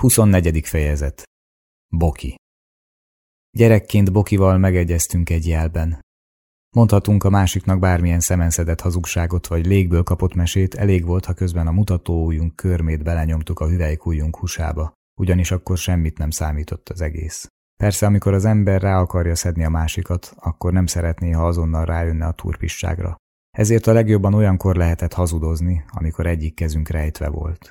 24. fejezet Boki Gyerekként Bokival megegyeztünk egy jelben. Mondhatunk a másiknak bármilyen szemenszedett hazugságot vagy légből kapott mesét, elég volt, ha közben a mutatóujjunk körmét belenyomtuk a hüvelykújjunk húsába, ugyanis akkor semmit nem számított az egész. Persze, amikor az ember rá akarja szedni a másikat, akkor nem szeretné, ha azonnal rájönne a turpisságra. Ezért a legjobban olyankor lehetett hazudozni, amikor egyik kezünk rejtve volt.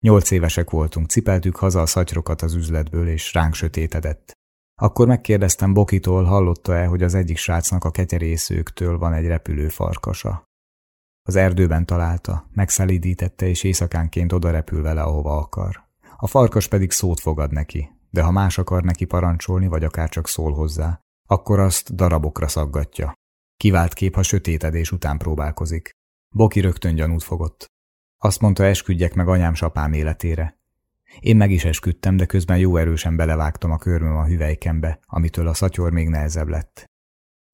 Nyolc évesek voltunk, cipeltük haza a szatyrokat az üzletből, és ránk sötétedett. Akkor megkérdeztem Bokitól, hallotta-e, hogy az egyik srácnak a ketyerészőktől van egy repülő farkasa. Az erdőben találta, megszelídítette, és éjszakánként oda repül vele, ahova akar. A farkas pedig szót fogad neki, de ha más akar neki parancsolni, vagy akár csak szól hozzá, akkor azt darabokra szaggatja. Kivált kép, ha sötétedés után próbálkozik. Boki rögtön gyanút fogott. Azt mondta, esküdjek meg anyám sapám életére. Én meg is esküdtem, de közben jó erősen belevágtam a körmöm a hüvelykembe, amitől a szatyor még nehezebb lett.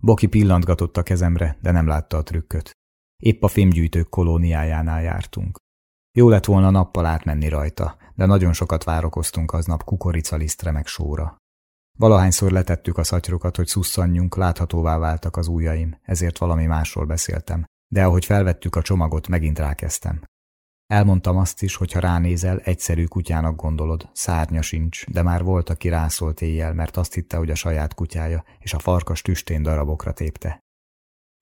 Boki pillantgatott a kezemre, de nem látta a trükköt. Épp a fémgyűjtők kolóniájánál jártunk. Jó lett volna nappal átmenni rajta, de nagyon sokat várokoztunk aznap kukoricalisztre meg sóra. Valahányszor letettük a szatyrokat, hogy szusszanjunk, láthatóvá váltak az ujjaim, ezért valami másról beszéltem, de ahogy felvettük a csomagot, megint rákezdtem. Elmondtam azt is, hogy ha ránézel, egyszerű kutyának gondolod, szárnya sincs, de már volt, aki rászólt éjjel, mert azt hitte, hogy a saját kutyája, és a farkas tüstén darabokra tépte.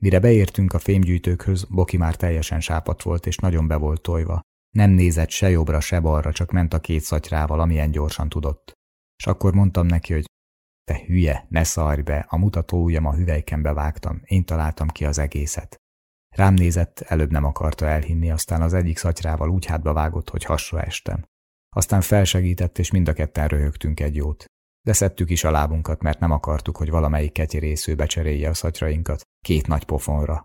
Mire beértünk a fémgyűjtőkhöz, Boki már teljesen sápat volt, és nagyon be volt tojva. Nem nézett se jobbra, se balra, csak ment a két szatyrával, amilyen gyorsan tudott. És akkor mondtam neki, hogy te hülye, ne szarj be, a mutató ujjam a hüvelykembe vágtam, én találtam ki az egészet. Rám nézett, előbb nem akarta elhinni, aztán az egyik szatyrával úgy hátba vágott, hogy hasra estem. Aztán felsegített, és mind a ketten röhögtünk egy jót. De szedtük is a lábunkat, mert nem akartuk, hogy valamelyik ketyerésző becserélje a szatyrainkat két nagy pofonra.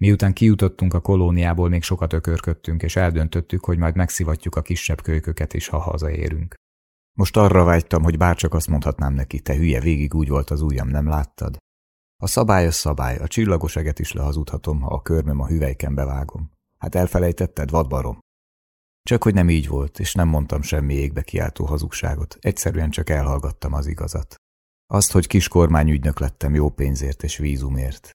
Miután kijutottunk a kolóniából, még sokat ökörködtünk, és eldöntöttük, hogy majd megszivatjuk a kisebb kölyköket is, ha hazaérünk. Most arra vágytam, hogy bárcsak azt mondhatnám neki, te hülye, végig úgy volt az ujjam, nem láttad? A szabály a szabály, a csillagos eget is lehazudhatom, ha a körmöm a hüvelyken bevágom. Hát elfelejtetted, vadbarom? Csak hogy nem így volt, és nem mondtam semmi égbe kiáltó hazugságot, egyszerűen csak elhallgattam az igazat. Azt, hogy kis kormányügynök lettem jó pénzért és vízumért.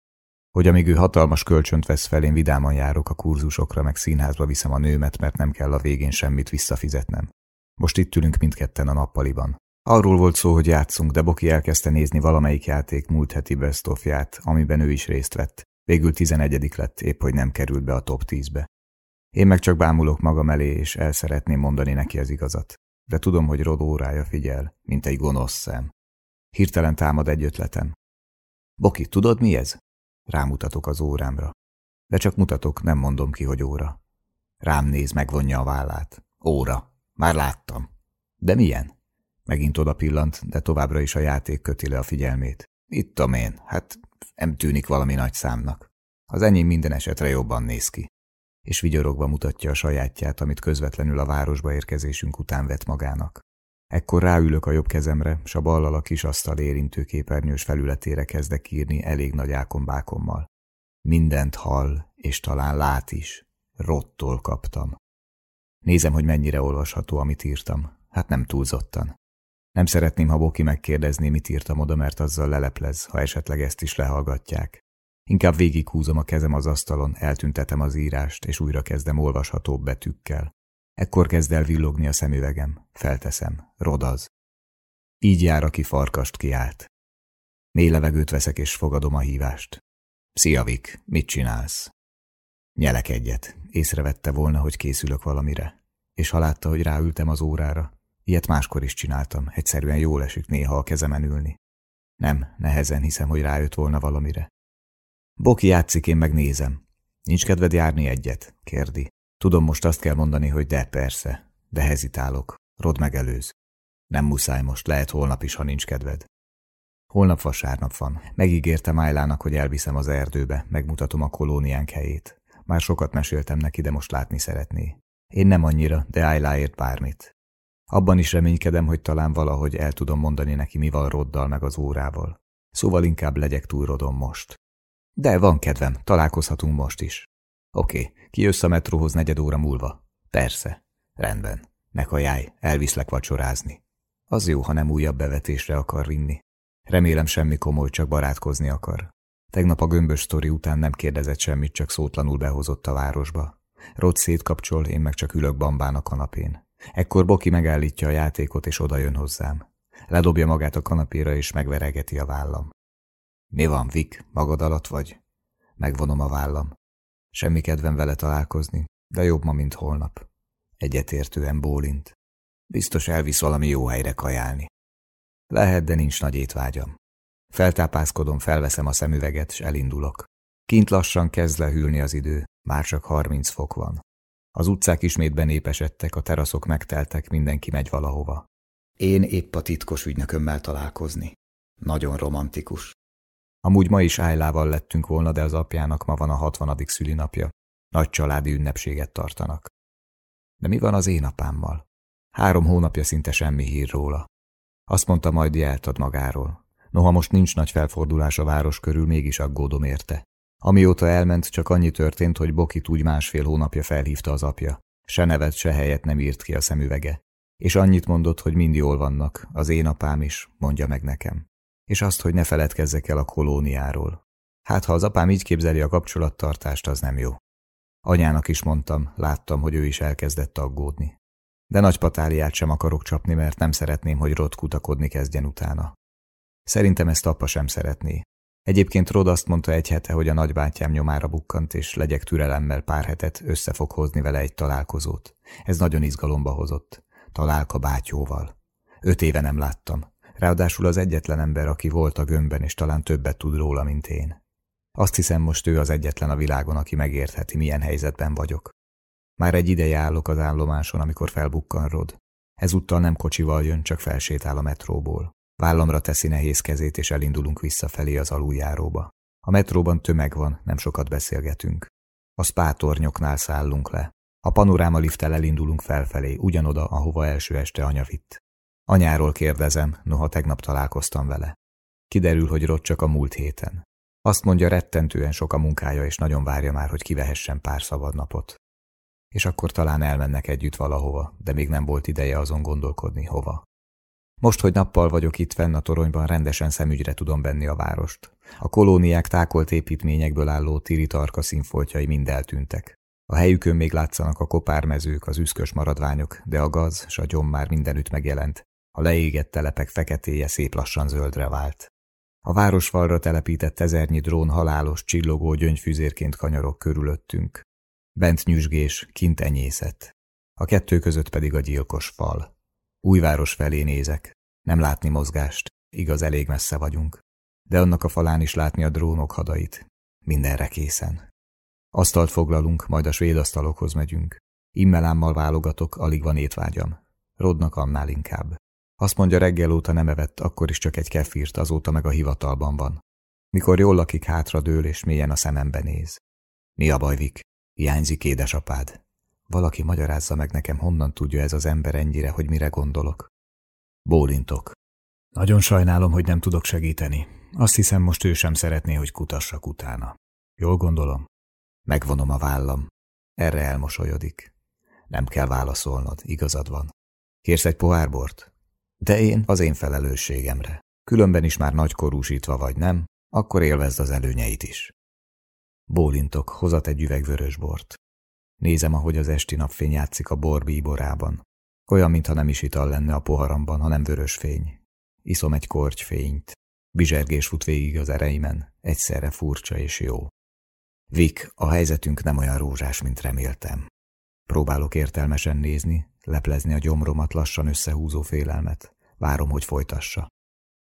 Hogy amíg ő hatalmas kölcsönt vesz fel, én vidáman járok a kurzusokra, meg színházba viszem a nőmet, mert nem kell a végén semmit visszafizetnem. Most itt ülünk mindketten a nappaliban. Arról volt szó, hogy játszunk, de Boki elkezdte nézni valamelyik játék múlt heti best amiben ő is részt vett. Végül tizenegyedik lett, épp hogy nem került be a top 10-be. Én meg csak bámulok magam elé, és el szeretném mondani neki az igazat. De tudom, hogy Rod órája figyel, mint egy gonosz szem. Hirtelen támad egy ötletem. Boki, tudod mi ez? Rámutatok az órámra. De csak mutatok, nem mondom ki, hogy óra. Rám néz, megvonja a vállát. Óra. Már láttam. De milyen? Megint oda pillant, de továbbra is a játék köti le a figyelmét. Itt a én, hát nem tűnik valami nagy számnak. Az enyém minden esetre jobban néz ki. És vigyorogva mutatja a sajátját, amit közvetlenül a városba érkezésünk után vett magának. Ekkor ráülök a jobb kezemre, s a ballal a kis asztal érintő képernyős felületére kezdek írni elég nagy ákombákommal. Mindent hall, és talán lát is. Rottól kaptam. Nézem, hogy mennyire olvasható, amit írtam. Hát nem túlzottan. Nem szeretném, ha Boki megkérdezné, mit írtam oda, mert azzal leleplez, ha esetleg ezt is lehallgatják. Inkább végighúzom a kezem az asztalon, eltüntetem az írást, és újra kezdem olvashatóbb betűkkel. Ekkor kezd el villogni a szemüvegem. Felteszem. Rodaz. Így jár, aki farkast kiált. Mély levegőt veszek, és fogadom a hívást. Szia, Vik, mit csinálsz? Nyelek egyet. Észrevette volna, hogy készülök valamire. És ha látta, hogy ráültem az órára, Ilyet máskor is csináltam, egyszerűen jól esik néha a kezemen ülni. Nem, nehezen hiszem, hogy rájött volna valamire. Boki játszik, én megnézem. Nincs kedved járni egyet? kérdi. Tudom, most azt kell mondani, hogy de, persze. De hezitálok. Rod megelőz. Nem muszáj most, lehet holnap is, ha nincs kedved. Holnap vasárnap van. Megígértem Ájlának, hogy elviszem az erdőbe, megmutatom a kolóniánk helyét. Már sokat meséltem neki, de most látni szeretné. Én nem annyira, de Ájláért bármit. Abban is reménykedem, hogy talán valahogy el tudom mondani neki, mi van Roddal meg az órával. Szóval inkább legyek túl Rodon most. De van kedvem, találkozhatunk most is. Oké, kijössz a metróhoz negyed óra múlva? Persze. Rendben. Ne kajálj, elviszlek vacsorázni. Az jó, ha nem újabb bevetésre akar vinni. Remélem semmi komoly, csak barátkozni akar. Tegnap a gömbös sztori után nem kérdezett semmit, csak szótlanul behozott a városba. Rod szétkapcsol, én meg csak ülök bambán a kanapén. Ekkor Boki megállítja a játékot, és oda jön hozzám. Ledobja magát a kanapéra, és megveregeti a vállam. Mi van, Vik? Magad alatt vagy? Megvonom a vállam. Semmi kedvem vele találkozni, de jobb ma, mint holnap. Egyetértően bólint. Biztos elvisz valami jó helyre kajálni. Lehet, de nincs nagy étvágyam. Feltápászkodom, felveszem a szemüveget, és elindulok. Kint lassan kezd lehűlni az idő, már csak harminc fok van. Az utcák ismét benépesedtek, a teraszok megteltek, mindenki megy valahova. Én épp a titkos ügynökömmel találkozni. Nagyon romantikus. Amúgy ma is Ájlával lettünk volna, de az apjának ma van a hatvanadik szülinapja. Nagy családi ünnepséget tartanak. De mi van az én apámmal? Három hónapja szinte semmi hír róla. Azt mondta, majd jeltad magáról. Noha most nincs nagy felfordulás a város körül, mégis aggódom érte. Amióta elment, csak annyi történt, hogy Bokit úgy másfél hónapja felhívta az apja. Se nevet, se helyet nem írt ki a szemüvege. És annyit mondott, hogy mind jól vannak, az én apám is, mondja meg nekem. És azt, hogy ne feledkezzek el a kolóniáról. Hát, ha az apám így képzeli a kapcsolattartást, az nem jó. Anyának is mondtam, láttam, hogy ő is elkezdett aggódni. De nagy patáliát sem akarok csapni, mert nem szeretném, hogy Rod kutakodni kezdjen utána. Szerintem ezt apa sem szeretné. Egyébként Rod azt mondta egy hete, hogy a nagybátyám nyomára bukkant, és legyek türelemmel pár hetet, össze fog hozni vele egy találkozót. Ez nagyon izgalomba hozott. Találka bátyóval. Öt éve nem láttam. Ráadásul az egyetlen ember, aki volt a gömbben, és talán többet tud róla, mint én. Azt hiszem, most ő az egyetlen a világon, aki megértheti, milyen helyzetben vagyok. Már egy ideje állok az állomáson, amikor felbukkan Rod. Ezúttal nem kocsival jön, csak felsétál a metróból. Vállamra teszi nehéz kezét, és elindulunk visszafelé az aluljáróba. A metróban tömeg van, nem sokat beszélgetünk. A spátornyoknál szállunk le. A panoráma lifttel elindulunk felfelé, ugyanoda, ahova első este anya vitt. Anyáról kérdezem, noha tegnap találkoztam vele. Kiderül, hogy Rod csak a múlt héten. Azt mondja, rettentően sok a munkája, és nagyon várja már, hogy kivehessen pár szabad napot. És akkor talán elmennek együtt valahova, de még nem volt ideje azon gondolkodni, hova. Most, hogy nappal vagyok itt fenn a toronyban, rendesen szemügyre tudom venni a várost. A kolóniák tákolt építményekből álló tiritarka színfoltjai mind eltűntek. A helyükön még látszanak a kopármezők, az üszkös maradványok, de a gaz s a gyom már mindenütt megjelent. A leégett telepek feketéje szép lassan zöldre vált. A városfalra telepített ezernyi drón halálos, csillogó gyöngyfüzérként kanyarok körülöttünk. Bent nyüzsgés, kint enyészet. A kettő között pedig a gyilkos fal. Újváros felé nézek. Nem látni mozgást, igaz, elég messze vagyunk. De annak a falán is látni a drónok hadait. Mindenre készen. Asztalt foglalunk, majd a svéd asztalokhoz megyünk. Immelámmal válogatok, alig van étvágyam. Rodnak annál inkább. Azt mondja, reggel óta nem evett, akkor is csak egy kefírt, azóta meg a hivatalban van. Mikor jól lakik, hátra dől és mélyen a szemembe néz. Mi a baj, Vik? Hiányzik édesapád. Valaki magyarázza meg nekem, honnan tudja ez az ember ennyire, hogy mire gondolok. Bólintok. Nagyon sajnálom, hogy nem tudok segíteni. Azt hiszem, most ő sem szeretné, hogy kutassak utána. Jól gondolom? Megvonom a vállam. Erre elmosolyodik. Nem kell válaszolnod, igazad van. Kérsz egy pohár bort? De én az én felelősségemre. Különben is már nagykorúsítva vagy, nem? Akkor élvezd az előnyeit is. Bólintok, hozat egy üveg vörös bort. Nézem, ahogy az esti napfény játszik a bor bíborában. Olyan, mintha nem is ital lenne a poharamban, hanem vörös fény. Iszom egy kortyfényt. Bizsergés fut végig az ereimen, egyszerre furcsa és jó. Vik, a helyzetünk nem olyan rózsás, mint reméltem. Próbálok értelmesen nézni, leplezni a gyomromat lassan összehúzó félelmet. Várom, hogy folytassa.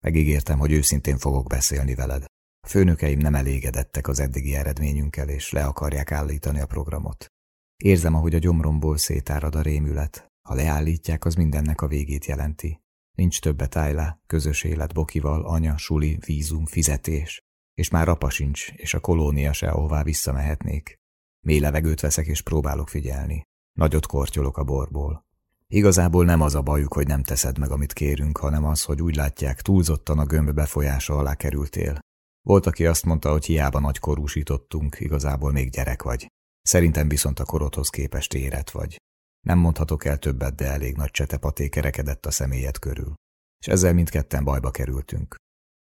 Megígértem, hogy őszintén fogok beszélni veled. A főnökeim nem elégedettek az eddigi eredményünkkel, és le akarják állítani a programot. Érzem, ahogy a gyomromból szétárad a rémület. Ha leállítják, az mindennek a végét jelenti. Nincs többet ájlá, közös élet Bokival, anya, suli, vízum, fizetés. És már apa sincs, és a kolónia se, ahová visszamehetnék. Mély levegőt veszek, és próbálok figyelni. Nagyot kortyolok a borból. Igazából nem az a bajuk, hogy nem teszed meg, amit kérünk, hanem az, hogy úgy látják, túlzottan a gömb befolyása alá kerültél. Volt, aki azt mondta, hogy hiába nagy korúsítottunk, igazából még gyerek vagy. Szerintem viszont a korodhoz képest érett vagy. Nem mondhatok el többet, de elég nagy csetepaté kerekedett a személyet körül. És ezzel mindketten bajba kerültünk.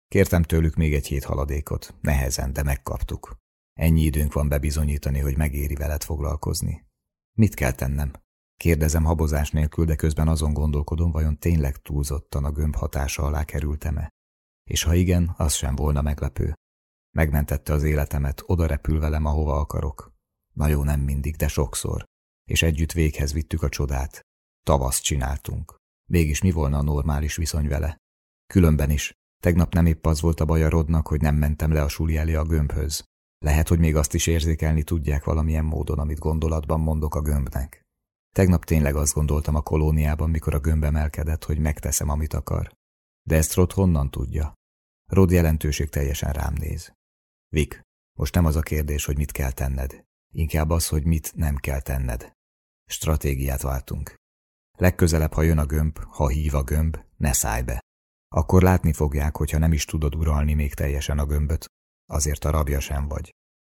Kértem tőlük még egy hét haladékot, nehezen, de megkaptuk. Ennyi időnk van bebizonyítani, hogy megéri veled foglalkozni. Mit kell tennem? Kérdezem habozás nélkül, de közben azon gondolkodom, vajon tényleg túlzottan a gömb hatása alá kerültem-e. És ha igen, az sem volna meglepő. Megmentette az életemet, oda repül velem, ahova akarok. Na jó, nem mindig, de sokszor. És együtt véghez vittük a csodát. Tavaszt csináltunk. Mégis mi volna a normális viszony vele? Különben is. Tegnap nem épp az volt a baj a Rodnak, hogy nem mentem le a suli elé a gömbhöz. Lehet, hogy még azt is érzékelni tudják valamilyen módon, amit gondolatban mondok a gömbnek. Tegnap tényleg azt gondoltam a kolóniában, mikor a gömb emelkedett, hogy megteszem, amit akar. De ezt Rod honnan tudja? Rod jelentőség teljesen rám néz. Vik, most nem az a kérdés, hogy mit kell tenned. Inkább az, hogy mit nem kell tenned. Stratégiát váltunk. Legközelebb, ha jön a gömb, ha hív a gömb, ne szállj be. Akkor látni fogják, hogyha nem is tudod uralni még teljesen a gömböt, azért a rabja sem vagy.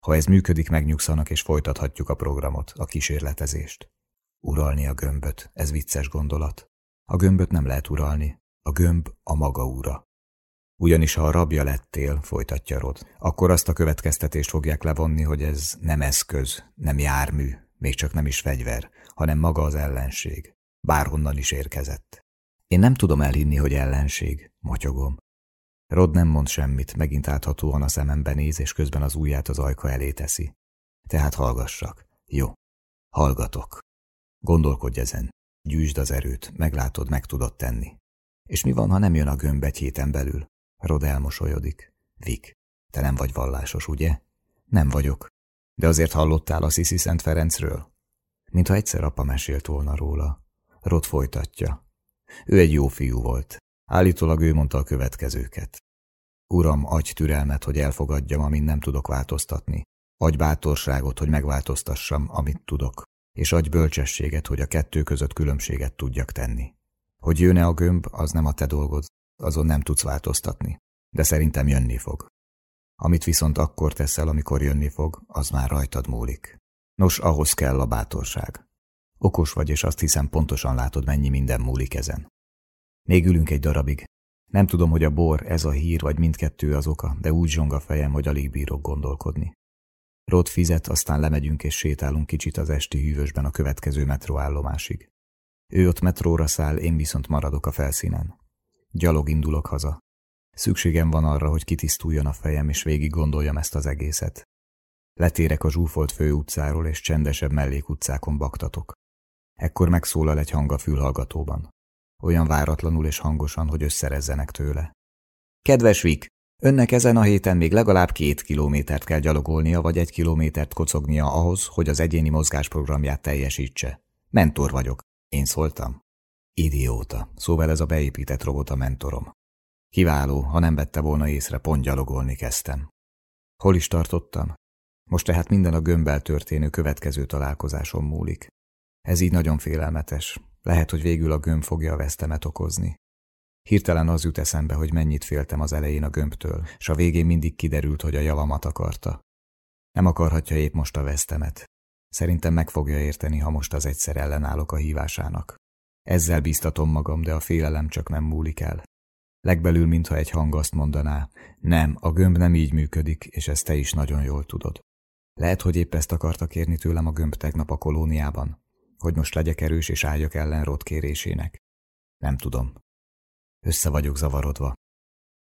Ha ez működik, megnyugszanak és folytathatjuk a programot, a kísérletezést. Uralni a gömböt, ez vicces gondolat. A gömböt nem lehet uralni, a gömb a maga ura. Ugyanis ha a rabja lettél, folytatja Rod, akkor azt a következtetést fogják levonni, hogy ez nem eszköz, nem jármű, még csak nem is fegyver, hanem maga az ellenség. Bárhonnan is érkezett. Én nem tudom elhinni, hogy ellenség, motyogom. Rod nem mond semmit, megint áthatóan a szemembe néz, és közben az ujját az ajka elé teszi. Tehát hallgassak. Jó. Hallgatok. Gondolkodj ezen. Gyűjtsd az erőt, meglátod, meg tudod tenni. És mi van, ha nem jön a gömb egy héten belül? Rod elmosolyodik. Vik, te nem vagy vallásos, ugye? Nem vagyok. De azért hallottál a Sziszi Szent Ferencről? Mintha egyszer apa mesélt volna róla. Rod folytatja. Ő egy jó fiú volt. Állítólag ő mondta a következőket. Uram, adj türelmet, hogy elfogadjam, amin nem tudok változtatni. Adj bátorságot, hogy megváltoztassam, amit tudok. És adj bölcsességet, hogy a kettő között különbséget tudjak tenni. Hogy jön-e a gömb, az nem a te dolgod, azon nem tudsz változtatni. De szerintem jönni fog. Amit viszont akkor teszel, amikor jönni fog, az már rajtad múlik. Nos, ahhoz kell a bátorság. Okos vagy, és azt hiszem pontosan látod, mennyi minden múlik ezen. Még ülünk egy darabig. Nem tudom, hogy a bor, ez a hír, vagy mindkettő az oka, de úgy zsong a fejem, hogy alig bírok gondolkodni. Rod fizet, aztán lemegyünk és sétálunk kicsit az esti hűvösben a következő metróállomásig. Ő ott metróra száll, én viszont maradok a felszínen. Gyalog indulok haza. Szükségem van arra, hogy kitisztuljon a fejem, és végig gondoljam ezt az egészet. Letérek a zsúfolt főutcáról, és csendesebb mellékutcákon baktatok. Ekkor megszólal egy hang a fülhallgatóban. Olyan váratlanul és hangosan, hogy összerezzenek tőle. Kedves Vik, önnek ezen a héten még legalább két kilométert kell gyalogolnia, vagy egy kilométert kocognia ahhoz, hogy az egyéni mozgásprogramját teljesítse. Mentor vagyok. Én szóltam. Idióta. Szóval ez a beépített robot a mentorom. Kiváló, ha nem vette volna észre, pont gyalogolni kezdtem. Hol is tartottam? Most tehát minden a gömbbel történő következő találkozáson múlik. Ez így nagyon félelmetes. Lehet, hogy végül a gömb fogja a vesztemet okozni. Hirtelen az jut eszembe, hogy mennyit féltem az elején a gömbtől, s a végén mindig kiderült, hogy a javamat akarta. Nem akarhatja épp most a vesztemet. Szerintem meg fogja érteni, ha most az egyszer ellenállok a hívásának. Ezzel bíztatom magam, de a félelem csak nem múlik el. Legbelül, mintha egy hang azt mondaná, nem, a gömb nem így működik, és ezt te is nagyon jól tudod. Lehet, hogy épp ezt akarta kérni tőlem a gömb tegnap a kolóniában, hogy most legyek erős és álljak ellen Rod kérésének. Nem tudom. Össze vagyok zavarodva.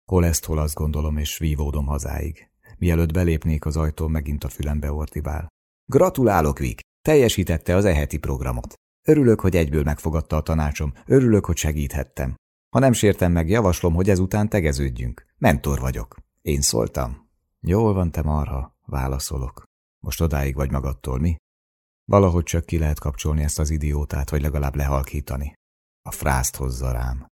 Hol ezt, hol azt gondolom, és vívódom hazáig. Mielőtt belépnék az ajtón, megint a fülembe ortibál. Gratulálok, Vik! Teljesítette az eheti programot. Örülök, hogy egyből megfogadta a tanácsom, örülök, hogy segíthettem. Ha nem sértem meg, javaslom, hogy ezután tegeződjünk. Mentor vagyok. Én szóltam. Jól van, te marha, válaszolok. Most odáig vagy magadtól, mi? Valahogy csak ki lehet kapcsolni ezt az idiótát, vagy legalább lehalkítani. A frászt hozza rám.